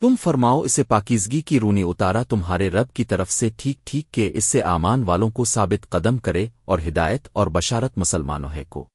تم فرماؤ اسے پاکیزگی کی رونی اتارا، تمہارے رب کی طرف سے ٹھیک ٹھیک کہ اس سے آمان والوں کو ثابت قدم کرے اور ہدایت اور بشارت مسلمانوں ہے کو۔